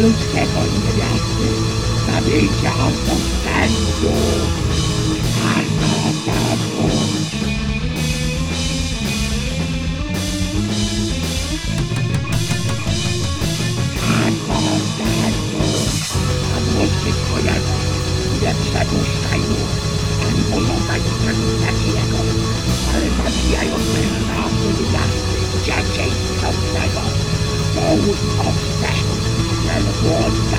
ludzkiego niewiasty nabicia postępu. Każda podróż a włosy twojego nie przepuszczaj mu, ani pożądaj stronić jego, ale zabijając męża niewiasty dzieciństwa swego, połóż owce, ten